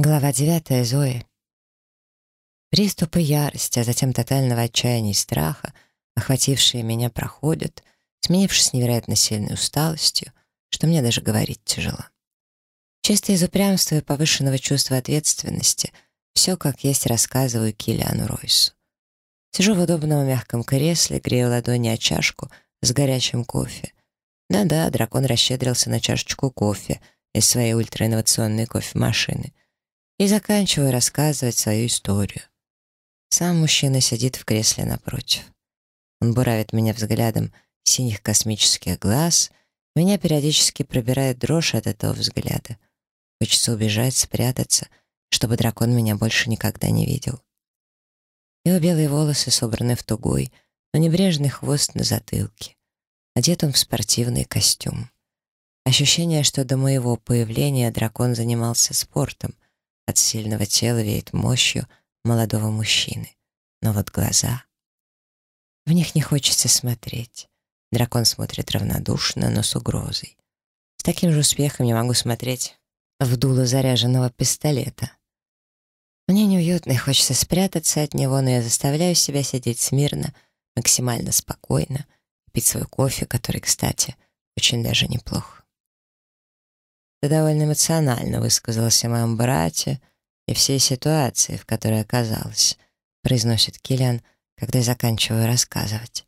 Глава девятая Зои. Приступы ярости, а затем тотального отчаяния и страха, охватившие меня, проходят, сменившись невероятно сильной усталостью, что мне даже говорить тяжело. Чисто из упрямства и повышенного чувства ответственности все как есть рассказываю Киллиану Ройсу. Сижу в удобном мягком кресле, грею ладони о чашку с горячим кофе. Да-да, дракон расщедрился на чашечку кофе из своей ультраинновационной кофемашины — и заканчиваю рассказывать свою историю. Сам мужчина сидит в кресле напротив. Он буравит меня взглядом синих космических глаз, меня периодически пробирает дрожь от этого взгляда. Хочется убежать, спрятаться, чтобы дракон меня больше никогда не видел. Его белые волосы собраны в тугой, но небрежный хвост на затылке. Одет он в спортивный костюм. Ощущение, что до моего появления дракон занимался спортом — от сильного тела веет мощью молодого мужчины. Но вот глаза... В них не хочется смотреть. Дракон смотрит равнодушно, но с угрозой. С таким же успехом я могу смотреть в дуло заряженного пистолета. Мне неуютно и хочется спрятаться от него, но я заставляю себя сидеть смирно, максимально спокойно, пить свой кофе, который, кстати, очень даже неплох. Ты довольно эмоционально высказалась о моем брате и всей ситуации, в которой оказалась», — произносит Киллиан, когда я заканчиваю рассказывать.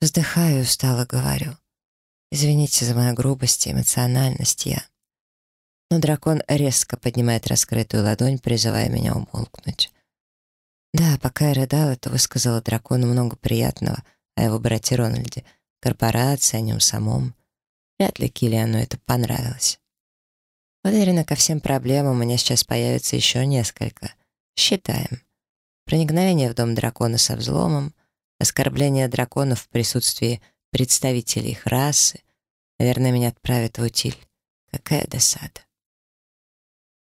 Вздыхаю устало говорю. «Извините за мою грубость и эмоциональность, я...» Но дракон резко поднимает раскрытую ладонь, призывая меня умолкнуть. Да, пока я рыдала, то высказала дракону много приятного о его брате Рональде, корпорации, о нем самом. Вряд ли Киллиану это понравилось. Уверена, ко всем проблемам у меня сейчас появится еще несколько. Считаем. Проникновение в дом дракона со взломом, оскорбление драконов в присутствии представителей их расы. Наверное, меня отправят в утиль. Какая досада.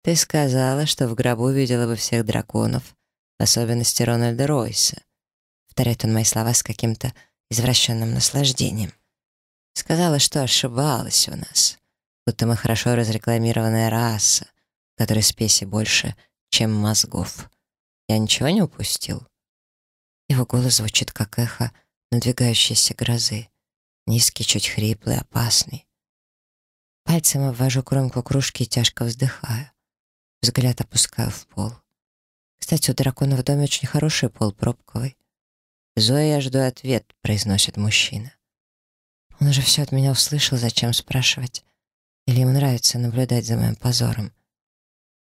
Ты сказала, что в гробу видела бы всех драконов, в особенности Рональда Ройса. Повторяет он мои слова с каким-то извращенным наслаждением. Сказала, что ошибалась у нас будто мы хорошо разрекламированная раса, в которой спеси больше, чем мозгов. Я ничего не упустил?» Его голос звучит как эхо надвигающейся грозы. Низкий, чуть хриплый, опасный. Пальцем обвожу кромку кружки и тяжко вздыхаю. Взгляд опускаю в пол. Кстати, у дракона в доме очень хороший пол, пробковый. «Зоя, я жду ответ», — произносит мужчина. Он уже все от меня услышал, зачем спрашивать? Или ему нравится наблюдать за моим позором?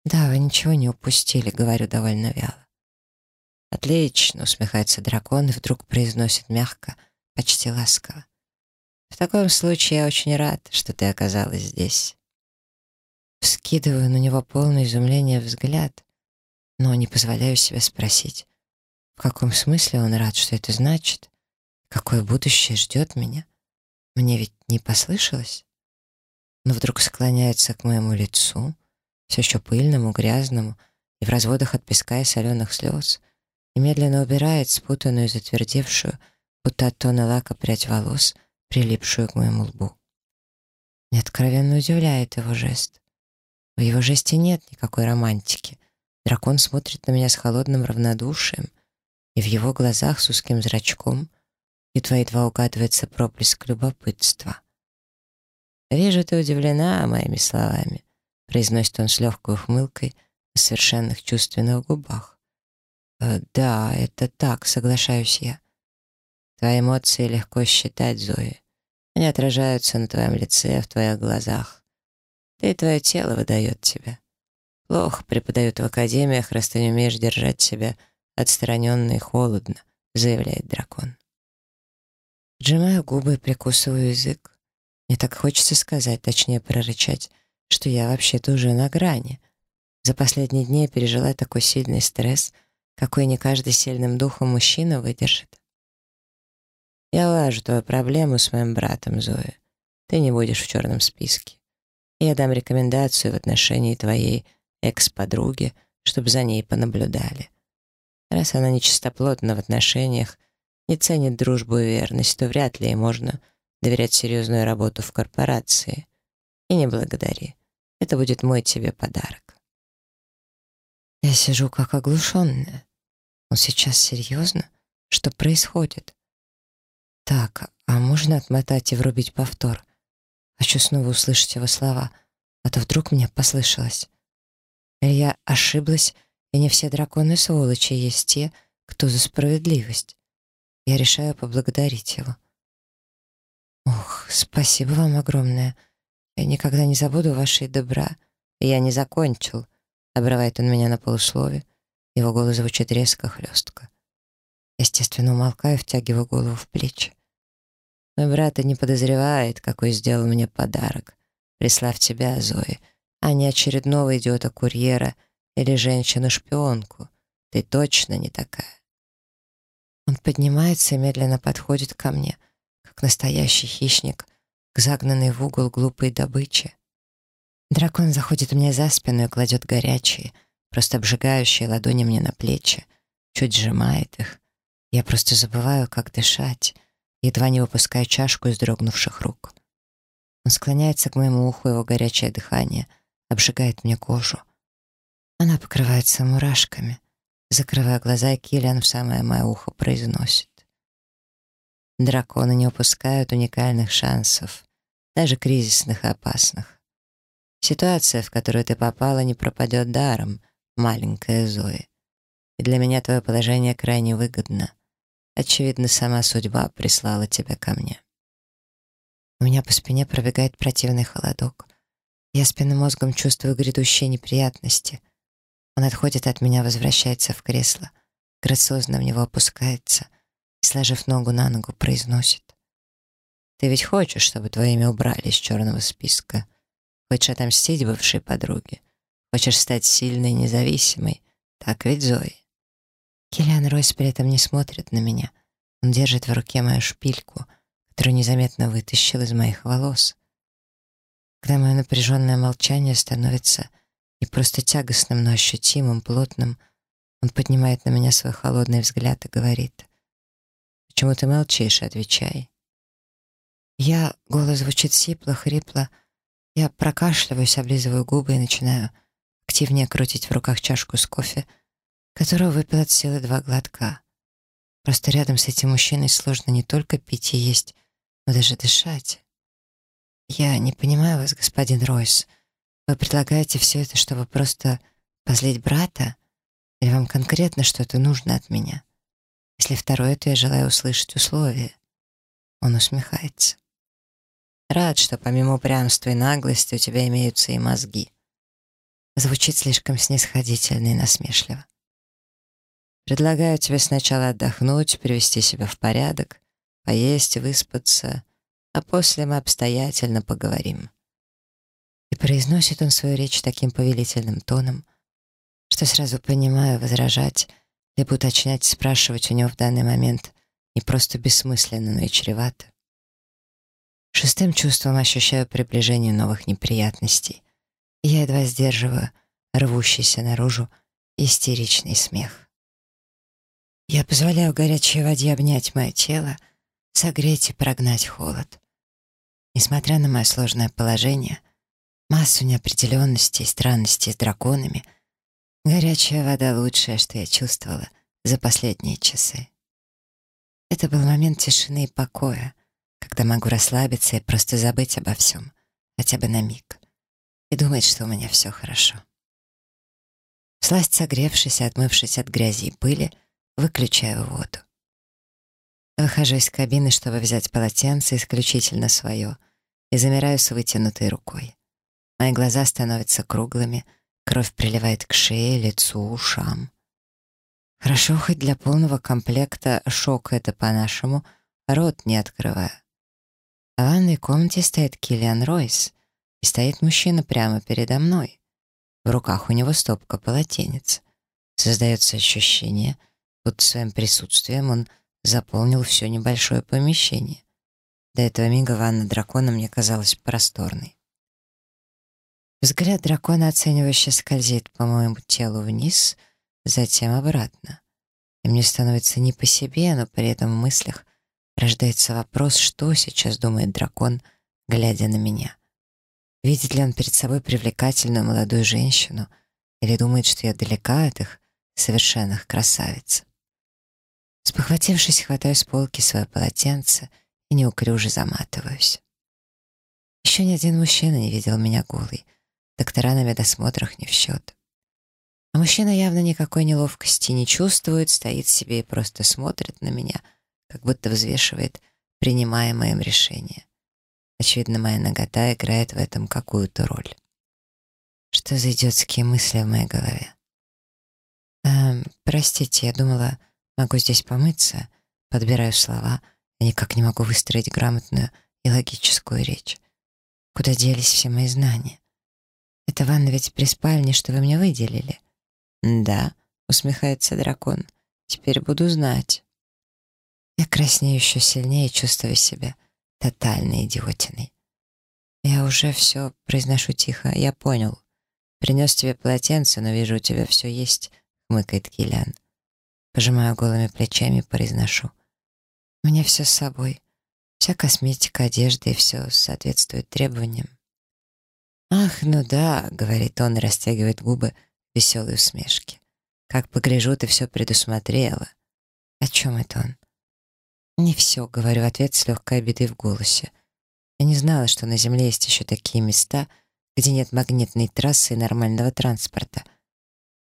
«Да, вы ничего не упустили», — говорю довольно вяло. «Отлично», — усмехается дракон и вдруг произносит мягко, почти ласково. «В таком случае я очень рад, что ты оказалась здесь». Вскидываю на него полное изумление взгляд, но не позволяю себе спросить, в каком смысле он рад, что это значит, какое будущее ждет меня. Мне ведь не послышалось? Но вдруг склоняется к моему лицу, все еще пыльному, грязному, и в разводах от песка и соленых слез, и медленно убирает спутанную и затвердевшую, будто от тона лака прядь волос, прилипшую к моему лбу. Мне откровенно удивляет его жест. В его жесте нет никакой романтики. Дракон смотрит на меня с холодным равнодушием, и в его глазах с узким зрачком едва-едва угадывается проблеск любопытства. «Вижу, ты удивлена моими словами», — произносит он с легкой ухмылкой на совершенных чувственных губах. «Э, «Да, это так, соглашаюсь я. Твои эмоции легко считать, Зои. Они отражаются на твоем лице, в твоих глазах. Ты и твое тело выдает тебя. Плохо преподают в академиях, раз ты не умеешь держать себя отстраненно и холодно», — заявляет дракон. Сжимаю губы и прикусываю язык. Мне так хочется сказать, точнее прорычать, что я вообще-то уже на грани. За последние дни я пережила такой сильный стресс, какой не каждый сильным духом мужчина выдержит. Я улажу твою проблему с моим братом, Зоя. Ты не будешь в черном списке. Я дам рекомендацию в отношении твоей экс-подруги, чтобы за ней понаблюдали. Раз она нечистоплотна в отношениях, не ценит дружбу и верность, то вряд ли ей можно доверять серьезную работу в корпорации. И не благодари. Это будет мой тебе подарок. Я сижу как оглушенная. Он сейчас серьезно? Что происходит? Так, а можно отмотать и врубить повтор? Хочу снова услышать его слова, а то вдруг мне послышалось. Или я ошиблась, и не все драконы сволочи, есть те, кто за справедливость. Я решаю поблагодарить его. Спасибо вам огромное. Я никогда не забуду вашей добра. Я не закончил. Обрывает он меня на полуслове. Его голос звучит резко, хлестко. Естественно, умолкаю, втягиваю голову в плечи. Мой брат и не подозревает, какой сделал мне подарок, прислав тебя, Зои, а не очередного идиота-курьера или женщину-шпионку. Ты точно не такая. Он поднимается и медленно подходит ко мне, как настоящий хищник, к загнанной в угол глупой добыче. Дракон заходит мне за спину и кладет горячие, просто обжигающие ладони мне на плечи, чуть сжимает их. Я просто забываю, как дышать, едва не выпуская чашку из дрогнувших рук. Он склоняется к моему уху, его горячее дыхание обжигает мне кожу. Она покрывается мурашками. Закрывая глаза, Киллиан в самое мое ухо произносит. Драконы не упускают уникальных шансов, даже кризисных и опасных. Ситуация, в которую ты попала, не пропадет даром, маленькая Зои. И для меня твое положение крайне выгодно. Очевидно, сама судьба прислала тебя ко мне. У меня по спине пробегает противный холодок. Я спинным мозгом чувствую грядущие неприятности. Он отходит от меня, возвращается в кресло, грациозно в него опускается и, сложив ногу на ногу, произносит. «Ты ведь хочешь, чтобы твое имя убрали из черного списка? Хочешь отомстить бывшей подруге? Хочешь стать сильной и независимой? Так ведь, Зои?» Киллиан Ройс при этом не смотрит на меня. Он держит в руке мою шпильку, которую незаметно вытащил из моих волос. Когда мое напряженное молчание становится не просто тягостным, но ощутимым, плотным, он поднимает на меня свой холодный взгляд и говорит, «Почему ты молчишь? Отвечай». Я, голос звучит сипло, хрипло, я прокашливаюсь, облизываю губы и начинаю активнее крутить в руках чашку с кофе, которого выпил от силы два глотка. Просто рядом с этим мужчиной сложно не только пить и есть, но даже дышать. Я не понимаю вас, господин Ройс. Вы предлагаете все это, чтобы просто позлить брата? Или вам конкретно что-то нужно от меня? Если второе, то я желаю услышать условия. Он усмехается. Рад, что помимо упрямства и наглости у тебя имеются и мозги. Звучит слишком снисходительно и насмешливо. Предлагаю тебе сначала отдохнуть, привести себя в порядок, поесть, выспаться, а после мы обстоятельно поговорим. И произносит он свою речь таким повелительным тоном, что сразу понимаю, возражать, либо уточнять, спрашивать у него в данный момент не просто бессмысленно, но и чревато. Шестым чувством ощущаю приближение новых неприятностей. Я едва сдерживаю рвущийся наружу истеричный смех. Я позволяю горячей воде обнять мое тело, согреть и прогнать холод. Несмотря на мое сложное положение, массу неопределенностей и странностей с драконами, горячая вода — лучшее, что я чувствовала за последние часы. Это был момент тишины и покоя, когда могу расслабиться и просто забыть обо всем, хотя бы на миг, и думать, что у меня все хорошо. Сласть согревшись и отмывшись от грязи и пыли — Выключаю воду. Выхожу из кабины, чтобы взять полотенце, исключительно свое, и замираю с вытянутой рукой. Мои глаза становятся круглыми, кровь приливает к шее, лицу, ушам. Хорошо, хоть для полного комплекта шок это по-нашему, рот не открываю. А в ванной комнате стоит Киллиан Ройс, и стоит мужчина прямо передо мной. В руках у него стопка полотенец. Создается ощущение, Тут своим присутствием он заполнил все небольшое помещение. До этого мига ванна дракона мне казалась просторной. Взгляд дракона оценивающе скользит по моему телу вниз, затем обратно. И мне становится не по себе, но при этом в мыслях рождается вопрос, что сейчас думает дракон, глядя на меня. Видит ли он перед собой привлекательную молодую женщину Или думает, что я далека от их совершенных красавиц. Спохватившись, хватаю с полки свое полотенце и неуклюже заматываюсь. Еще ни один мужчина не видел меня голой. Доктора на медосмотрах не в счет. А мужчина явно никакой неловкости не чувствует, стоит себе и просто смотрит на меня, как будто взвешивает принимаемое им решение. Очевидно, моя нагота играет в этом какую-то роль. Что за идиотские мысли в моей голове? «Эм, простите, я думала, могу здесь помыться». Подбираю слова, и никак не могу выстроить грамотную и логическую речь. Куда делись все мои знания? Это ванна ведь при спальне, что вы мне выделили. «Да», — усмехается дракон, — «теперь буду знать». Я краснею еще сильнее, чувствую себя тотальной идиотиной. «Я уже все произношу тихо, я понял. Принес тебе полотенце, но вижу, у тебя все есть», — хмыкает Киллиан. Пожимаю голыми плечами произношу. «У меня все с собой. Вся косметика, одежда и все соответствует требованиям». «Ах, ну да», — говорит он и растягивает губы веселой усмешке. «Как погляжу, ты все предусмотрела». «О чем это он?» «Не все», — говорю в ответ с легкой обидой в голосе. Я не знала, что на Земле есть еще такие места, где нет магнитной трассы и нормального транспорта.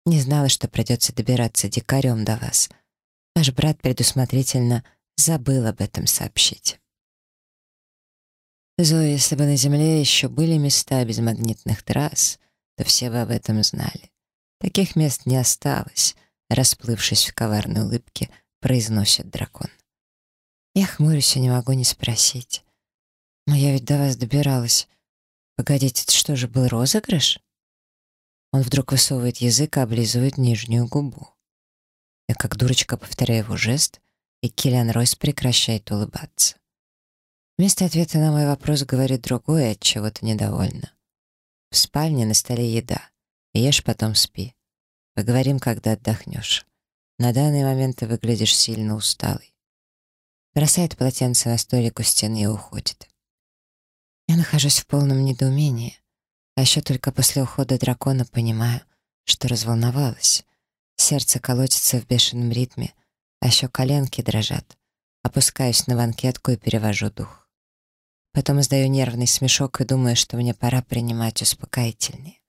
Не знала, что придется добираться дикарем до вас. Ваш брат предусмотрительно забыл об этом сообщить. Зоя, если бы на Земле еще были места без магнитных трасс, то все бы об этом знали. Таких мест не осталось, расплывшись в коварной улыбке, произносит дракон. Я хмурюсь и не могу не спросить. «Но я ведь до вас добиралась. Погодите, это что же, был розыгрыш?» Он вдруг высовывает язык и облизывает нижнюю губу. Я как дурочка повторяю его жест, и Киллиан Ройс прекращает улыбаться. Вместо ответа на мой вопрос говорит другое, от чего-то недовольна. В спальне на столе еда. Ешь, потом спи. Поговорим, когда отдохнешь. На данный момент ты выглядишь сильно усталый бросает полотенце на столик у стены и уходит. Я нахожусь в полном недоумении, а еще только после ухода дракона понимаю, что разволновалась. Сердце колотится в бешеном ритме, а еще коленки дрожат. Опускаюсь на банкетку и перевожу дух. Потом издаю нервный смешок и думаю, что мне пора принимать успокоительные.